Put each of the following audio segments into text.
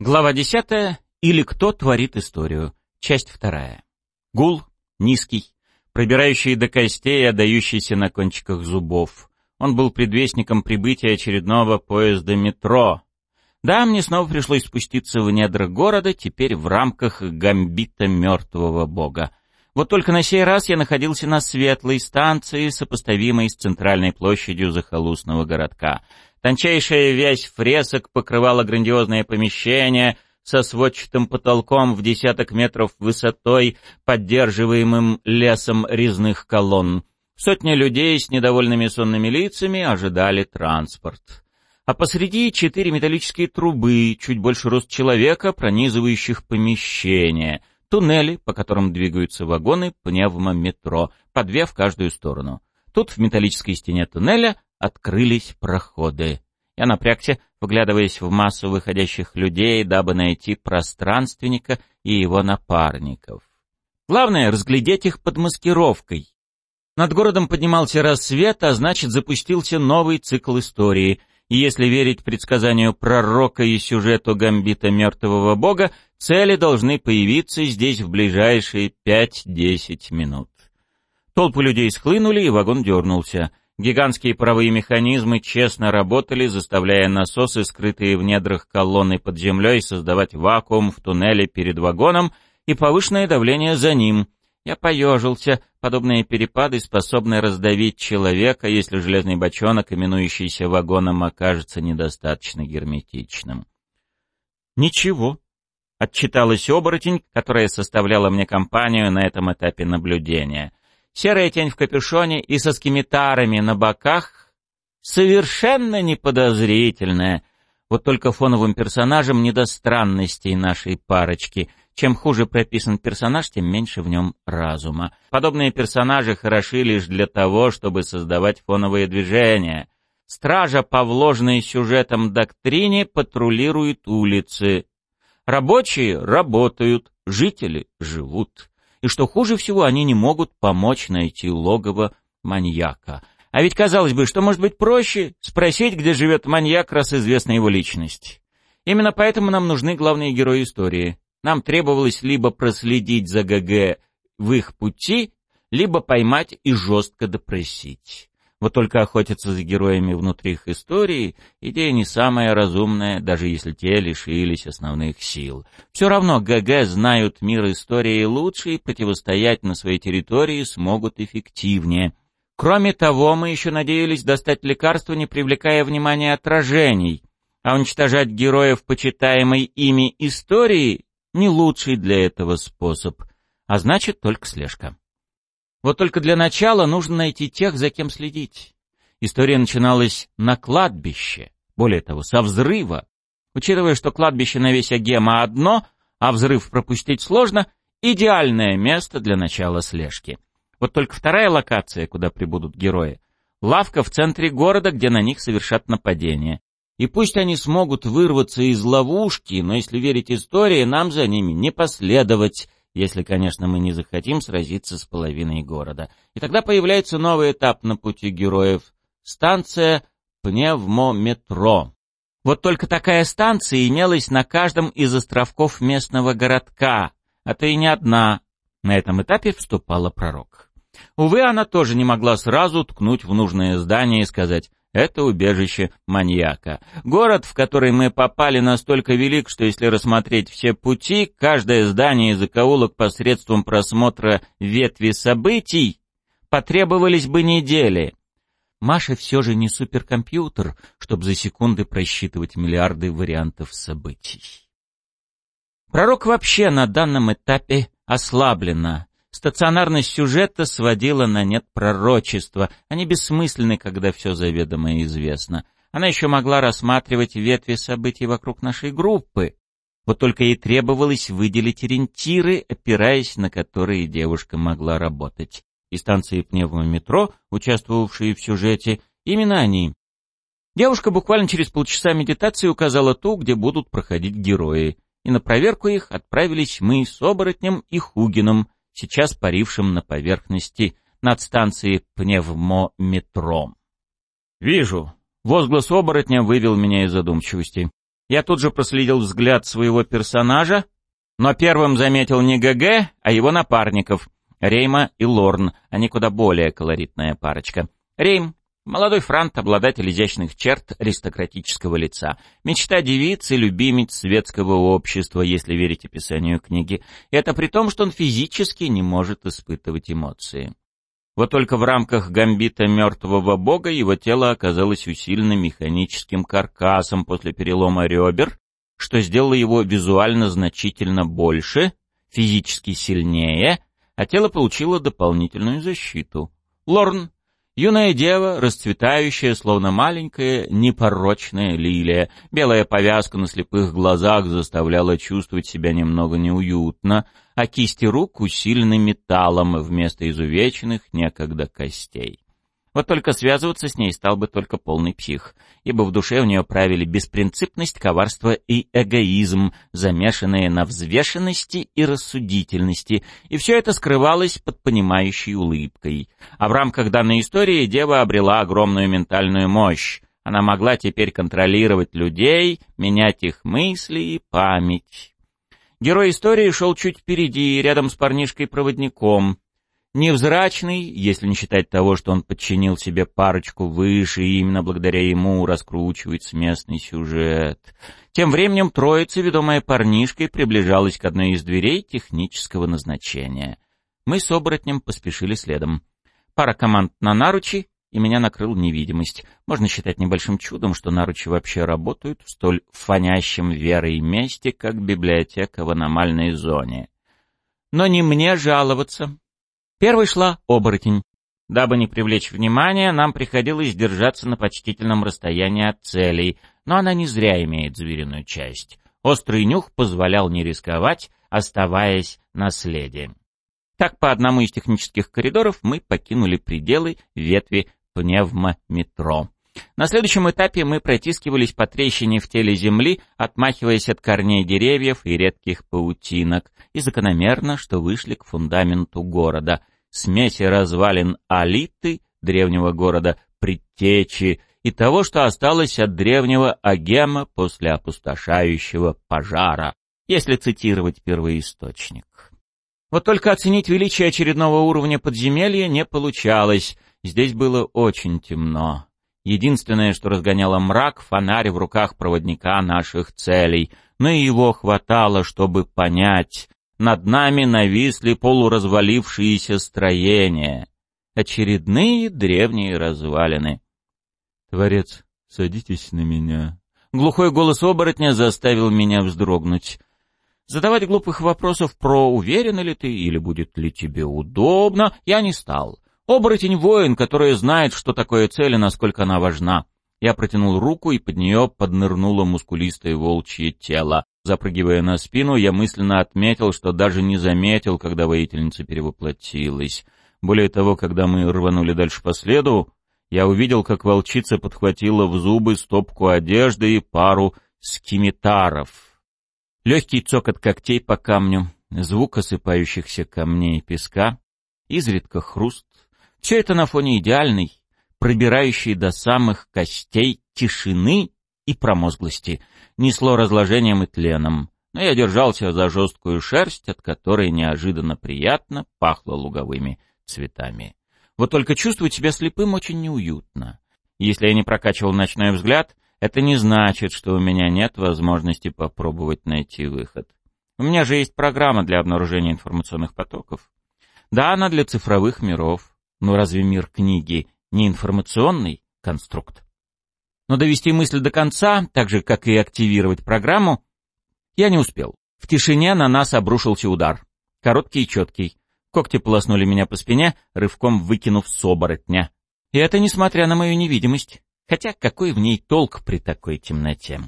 Глава 10. Или кто творит историю. Часть вторая. Гул низкий, пробирающий до костей отдающийся на кончиках зубов. Он был предвестником прибытия очередного поезда метро. Да, мне снова пришлось спуститься в недра города, теперь в рамках гамбита мертвого бога. Вот только на сей раз я находился на светлой станции, сопоставимой с центральной площадью захолустного городка — Тончайшая вязь фресок покрывала грандиозное помещение со сводчатым потолком в десяток метров высотой, поддерживаемым лесом резных колонн. Сотни людей с недовольными сонными лицами ожидали транспорт. А посреди четыре металлические трубы, чуть больше рост человека, пронизывающих помещение. Туннели, по которым двигаются вагоны пневмометро, по две в каждую сторону. Тут в металлической стене туннеля открылись проходы. Я напрягся, вглядываясь в массу выходящих людей, дабы найти пространственника и его напарников. Главное — разглядеть их под маскировкой. Над городом поднимался рассвет, а значит, запустился новый цикл истории. И если верить предсказанию пророка и сюжету гамбита мертвого бога, цели должны появиться здесь в ближайшие пять-десять минут. Толпы людей схлынули, и вагон дернулся. Гигантские паровые механизмы честно работали, заставляя насосы, скрытые в недрах колонны под землей, создавать вакуум в туннеле перед вагоном и повышенное давление за ним. Я поежился. Подобные перепады способны раздавить человека, если железный бочонок, именующийся вагоном, окажется недостаточно герметичным. «Ничего», — отчиталась оборотень, которая составляла мне компанию на этом этапе наблюдения — серая тень в капюшоне и со скимитарами на боках, совершенно неподозрительная. Вот только фоновым персонажем не до странностей нашей парочки. Чем хуже прописан персонаж, тем меньше в нем разума. Подобные персонажи хороши лишь для того, чтобы создавать фоновые движения. Стража по вложенной сюжетом доктрине патрулирует улицы. Рабочие работают, жители живут и что хуже всего, они не могут помочь найти логово маньяка. А ведь, казалось бы, что может быть проще спросить, где живет маньяк, раз известна его личность. Именно поэтому нам нужны главные герои истории. Нам требовалось либо проследить за ГГ в их пути, либо поймать и жестко допросить. Вот только охотиться за героями внутри их истории — идея не самая разумная, даже если те лишились основных сил. Все равно ГГ знают мир истории лучше и противостоять на своей территории смогут эффективнее. Кроме того, мы еще надеялись достать лекарство, не привлекая внимания отражений, а уничтожать героев почитаемой ими истории — не лучший для этого способ, а значит только слежка. Вот только для начала нужно найти тех, за кем следить. История начиналась на кладбище, более того, со взрыва. Учитывая, что кладбище на весь Агема одно, а взрыв пропустить сложно, идеальное место для начала слежки. Вот только вторая локация, куда прибудут герои, лавка в центре города, где на них совершат нападение. И пусть они смогут вырваться из ловушки, но если верить истории, нам за ними не последовать, если, конечно, мы не захотим сразиться с половиной города. И тогда появляется новый этап на пути героев — станция пневмометро. Вот только такая станция имелась на каждом из островков местного городка, а то и не одна. На этом этапе вступала пророк. Увы, она тоже не могла сразу ткнуть в нужное здание и сказать это убежище маньяка. Город, в который мы попали, настолько велик, что если рассмотреть все пути, каждое здание и закоулок посредством просмотра ветви событий, потребовались бы недели. Маша все же не суперкомпьютер, чтобы за секунды просчитывать миллиарды вариантов событий. Пророк вообще на данном этапе ослаблена. Стационарность сюжета сводила на нет пророчества. Они бессмысленны, когда все заведомо известно. Она еще могла рассматривать ветви событий вокруг нашей группы. Вот только ей требовалось выделить ориентиры, опираясь на которые девушка могла работать. И станции пневмометро, участвовавшие в сюжете, именно они. Девушка буквально через полчаса медитации указала ту, где будут проходить герои. И на проверку их отправились мы с оборотнем и Хугином — сейчас парившим на поверхности над станцией пневмометро. «Вижу». Возглас оборотня вывел меня из задумчивости. Я тут же проследил взгляд своего персонажа, но первым заметил не ГГ, а его напарников, Рейма и Лорн, они куда более колоритная парочка. Рейм Молодой франт, обладатель изящных черт аристократического лица. Мечта девицы, любимец светского общества, если верить описанию книги. Это при том, что он физически не может испытывать эмоции. Вот только в рамках гамбита мертвого бога его тело оказалось усилено механическим каркасом после перелома ребер, что сделало его визуально значительно больше, физически сильнее, а тело получило дополнительную защиту. Лорн Юная дева, расцветающая, словно маленькая, непорочная лилия. Белая повязка на слепых глазах заставляла чувствовать себя немного неуютно, а кисти рук усилены металлом вместо изувеченных некогда костей. Вот только связываться с ней стал бы только полный псих, ибо в душе у нее правили беспринципность, коварство и эгоизм, замешанные на взвешенности и рассудительности, и все это скрывалось под понимающей улыбкой. А в рамках данной истории дева обрела огромную ментальную мощь. Она могла теперь контролировать людей, менять их мысли и память. Герой истории шел чуть впереди, рядом с парнишкой-проводником. Невзрачный, если не считать того, что он подчинил себе парочку выше, и именно благодаря ему раскручивается местный сюжет. Тем временем троица, ведомая парнишкой, приближалась к одной из дверей технического назначения. Мы с оборотнем поспешили следом. Пара команд на наручи, и меня накрыл невидимость. Можно считать небольшим чудом, что наручи вообще работают в столь фонящем верой месте, как библиотека в аномальной зоне. Но не мне жаловаться. Первой шла оборотень. Дабы не привлечь внимания, нам приходилось держаться на почтительном расстоянии от целей, но она не зря имеет звериную часть. Острый нюх позволял не рисковать, оставаясь на следе. Так, по одному из технических коридоров мы покинули пределы ветви пневмометро. На следующем этапе мы протискивались по трещине в теле земли, отмахиваясь от корней деревьев и редких паутинок, и закономерно, что вышли к фундаменту города, смеси развалин Алиты, древнего города Предтечи, и того, что осталось от древнего Агема после опустошающего пожара, если цитировать первоисточник. Вот только оценить величие очередного уровня подземелья не получалось, здесь было очень темно. Единственное, что разгоняло мрак, фонарь в руках проводника наших целей, но и его хватало, чтобы понять. Над нами нависли полуразвалившиеся строения. Очередные древние развалины. «Творец, садитесь на меня». Глухой голос оборотня заставил меня вздрогнуть. Задавать глупых вопросов про уверен ли ты или будет ли тебе удобно я не стал. Оборотень-воин, который знает, что такое цель и насколько она важна. Я протянул руку, и под нее поднырнуло мускулистое волчье тело. Запрыгивая на спину, я мысленно отметил, что даже не заметил, когда воительница перевоплотилась. Более того, когда мы рванули дальше по следу, я увидел, как волчица подхватила в зубы стопку одежды и пару скимитаров. Легкий цокот когтей по камню, звук осыпающихся камней и песка, изредка хруст, все это на фоне идеальной, пробирающей до самых костей тишины и промозглости, несло разложением и тленом. Но я держался за жесткую шерсть, от которой неожиданно приятно пахло луговыми цветами. Вот только чувствовать себя слепым очень неуютно. Если я не прокачивал ночной взгляд, это не значит, что у меня нет возможности попробовать найти выход. У меня же есть программа для обнаружения информационных потоков. Да, она для цифровых миров, но разве мир книги не информационный конструкт? Но довести мысль до конца, так же, как и активировать программу, я не успел. В тишине на нас обрушился удар. Короткий и четкий. Когти полоснули меня по спине, рывком выкинув с оборотня. И это несмотря на мою невидимость. Хотя какой в ней толк при такой темноте?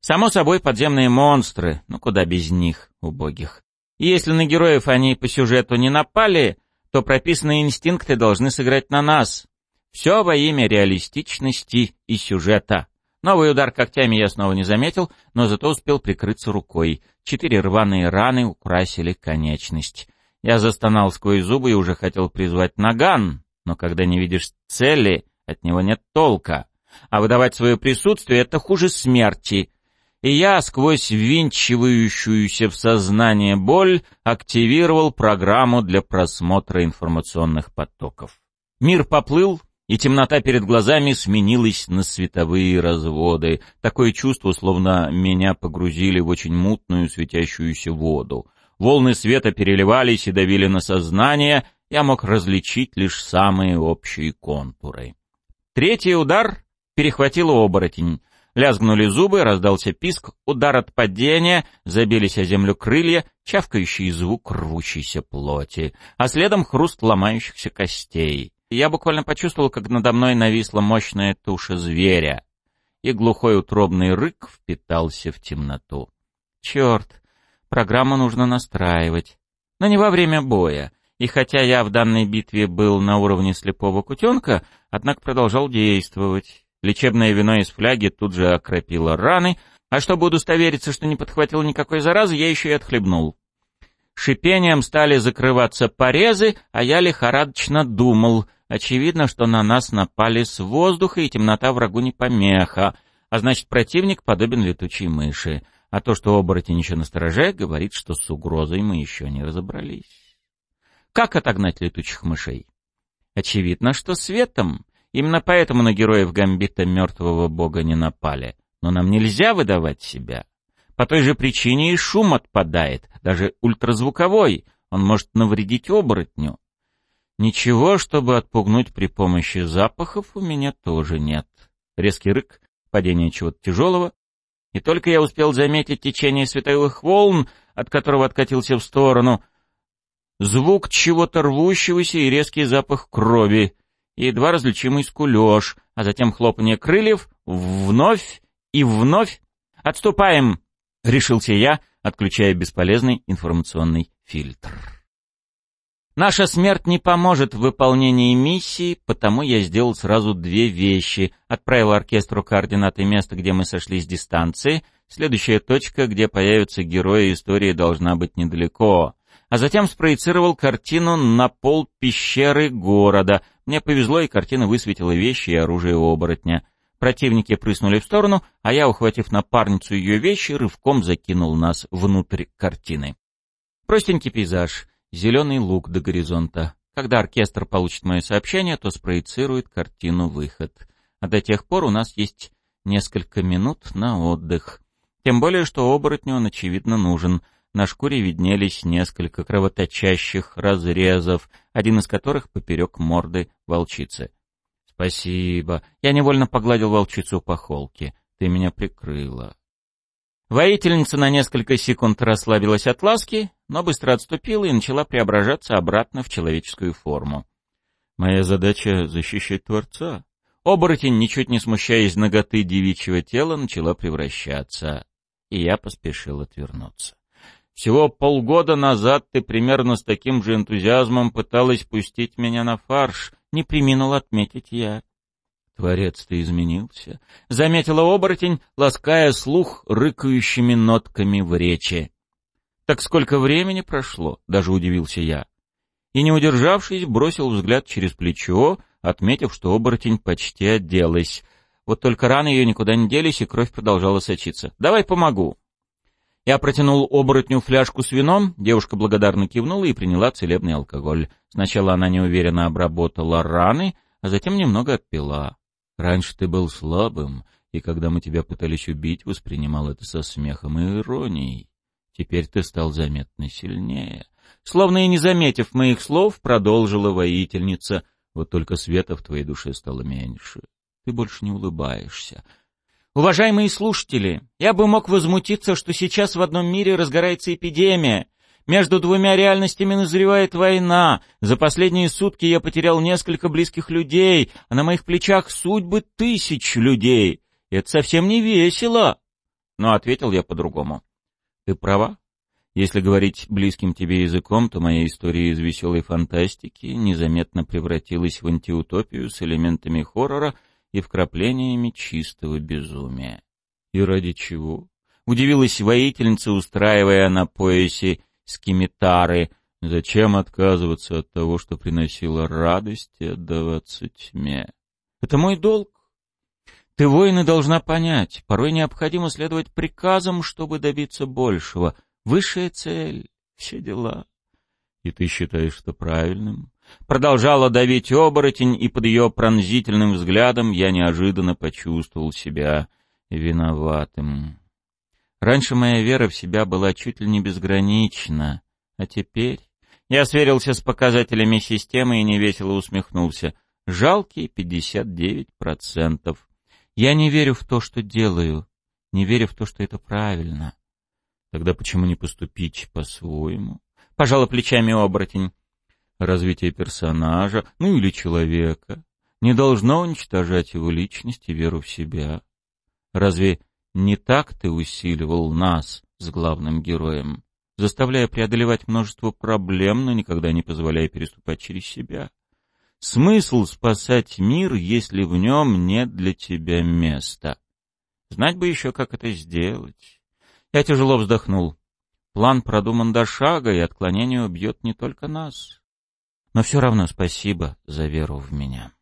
Само собой, подземные монстры, ну куда без них, убогих. И если на героев они по сюжету не напали, то прописанные инстинкты должны сыграть на нас. Все во имя реалистичности и сюжета. Новый удар когтями я снова не заметил, но зато успел прикрыться рукой. Четыре рваные раны украсили конечность. Я застонал сквозь зубы и уже хотел призвать наган, но когда не видишь цели, от него нет толка. А выдавать свое присутствие — это хуже смерти. И я сквозь ввинчивающуюся в сознание боль активировал программу для просмотра информационных потоков. Мир поплыл, и темнота перед глазами сменилась на световые разводы. Такое чувство, словно меня погрузили в очень мутную светящуюся воду. Волны света переливались и давили на сознание, я мог различить лишь самые общие контуры. Третий удар перехватил оборотень. Лязгнули зубы, раздался писк, удар от падения, забились о землю крылья, чавкающий звук рвущейся плоти, а следом хруст ломающихся костей. Я буквально почувствовал, как надо мной нависла мощная туша зверя, и глухой утробный рык впитался в темноту. Черт, программу нужно настраивать. Но не во время боя. И хотя я в данной битве был на уровне слепого кутенка, однако продолжал действовать. Лечебное вино из фляги тут же окропило раны, а чтобы удостовериться, что не подхватил никакой заразы, я еще и отхлебнул. Шипением стали закрываться порезы, а я лихорадочно думал — Очевидно, что на нас напали с воздуха, и темнота врагу не помеха, а значит, противник подобен летучей мыши. А то, что оборотень еще настороже, говорит, что с угрозой мы еще не разобрались. Как отогнать летучих мышей? Очевидно, что светом. Именно поэтому на героев Гамбита мертвого бога не напали. Но нам нельзя выдавать себя. По той же причине и шум отпадает, даже ультразвуковой. Он может навредить оборотню. Ничего, чтобы отпугнуть при помощи запахов, у меня тоже нет. Резкий рык, падение чего-то тяжелого, и только я успел заметить течение световых волн, от которого откатился в сторону, звук чего-то рвущегося и резкий запах крови, и едва различимый скулеж, а затем хлопанье крыльев, вновь и вновь. «Отступаем!» — решился я, отключая бесполезный информационный фильтр. Наша смерть не поможет в выполнении миссии, потому я сделал сразу две вещи. Отправил оркестру координаты места, где мы сошли с дистанции. Следующая точка, где появятся герои истории, должна быть недалеко. А затем спроецировал картину на пол пещеры города. Мне повезло, и картина высветила вещи и оружие оборотня. Противники прыснули в сторону, а я, ухватив напарницу ее вещи, рывком закинул нас внутрь картины. Простенький пейзаж — зеленый лук до горизонта. Когда оркестр получит мое сообщение, то спроецирует картину «Выход». А до тех пор у нас есть несколько минут на отдых. Тем более, что оборотню он, очевидно, нужен. На шкуре виднелись несколько кровоточащих разрезов, один из которых поперек морды волчицы. «Спасибо. Я невольно погладил волчицу по холке. Ты меня прикрыла». Воительница на несколько секунд расслабилась от ласки, но быстро отступила и начала преображаться обратно в человеческую форму. «Моя задача — защищать Творца». Оборотень, ничуть не смущаясь ноготы девичьего тела, начала превращаться, и я поспешил отвернуться. Всего полгода назад ты примерно с таким же энтузиазмом пыталась пустить меня на фарш, не приминул отметить я. Творец-то изменился, — заметила оборотень, лаская слух рыкающими нотками в речи. Так сколько времени прошло, даже удивился я. И, не удержавшись, бросил взгляд через плечо, отметив, что оборотень почти оделась. Вот только раны ее никуда не делись, и кровь продолжала сочиться. «Давай помогу». Я протянул оборотню фляжку с вином, девушка благодарно кивнула и приняла целебный алкоголь. Сначала она неуверенно обработала раны, а затем немного отпила. «Раньше ты был слабым, и когда мы тебя пытались убить, воспринимал это со смехом и иронией. Теперь ты стал заметно сильнее. Словно и не заметив моих слов, продолжила воительница. Вот только света в твоей душе стало меньше. Ты больше не улыбаешься. Уважаемые слушатели, я бы мог возмутиться, что сейчас в одном мире разгорается эпидемия. Между двумя реальностями назревает война. За последние сутки я потерял несколько близких людей, а на моих плечах судьбы тысяч людей. Это совсем не весело. Но ответил я по-другому. Ты права. Если говорить близким тебе языком, то моя история из веселой фантастики незаметно превратилась в антиутопию с элементами хоррора и вкраплениями чистого безумия. И ради чего? Удивилась воительница, устраивая на поясе скимитары. Зачем отказываться от того, что приносило радость и отдаваться тьме? Это мой долг. Ты воин и должна понять, порой необходимо следовать приказам, чтобы добиться большего. Высшая цель, все дела. И ты считаешь это правильным? Продолжала давить оборотень, и под ее пронзительным взглядом я неожиданно почувствовал себя виноватым. Раньше моя вера в себя была чуть ли не безгранична, а теперь... Я сверился с показателями системы и невесело усмехнулся. Жалкие 59%. Я не верю в то, что делаю, не верю в то, что это правильно. Тогда почему не поступить по-своему? Пожала плечами оборотень. Развитие персонажа, ну или человека, не должно уничтожать его личность и веру в себя. Разве не так ты усиливал нас с главным героем, заставляя преодолевать множество проблем, но никогда не позволяя переступать через себя? Смысл спасать мир, если в нем нет для тебя места? Знать бы еще, как это сделать. Я тяжело вздохнул. План продуман до шага, и отклонение убьет не только нас. Но все равно спасибо за веру в меня.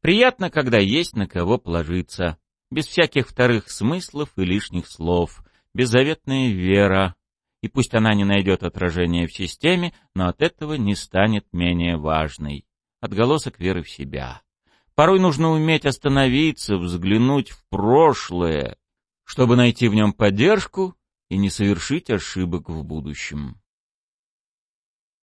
Приятно, когда есть на кого положиться. Без всяких вторых смыслов и лишних слов. Беззаветная вера. И пусть она не найдет отражения в системе, но от этого не станет менее важной. Отголосок веры в себя. Порой нужно уметь остановиться, взглянуть в прошлое, чтобы найти в нем поддержку и не совершить ошибок в будущем.